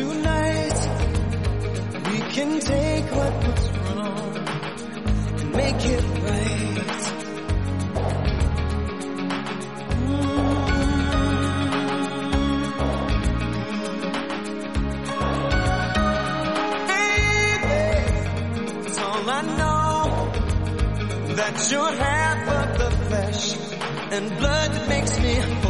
tonight we can take what was wrong and make it right. Mm. Baby, it's all I know that you're half of the flesh and blood that makes me whole.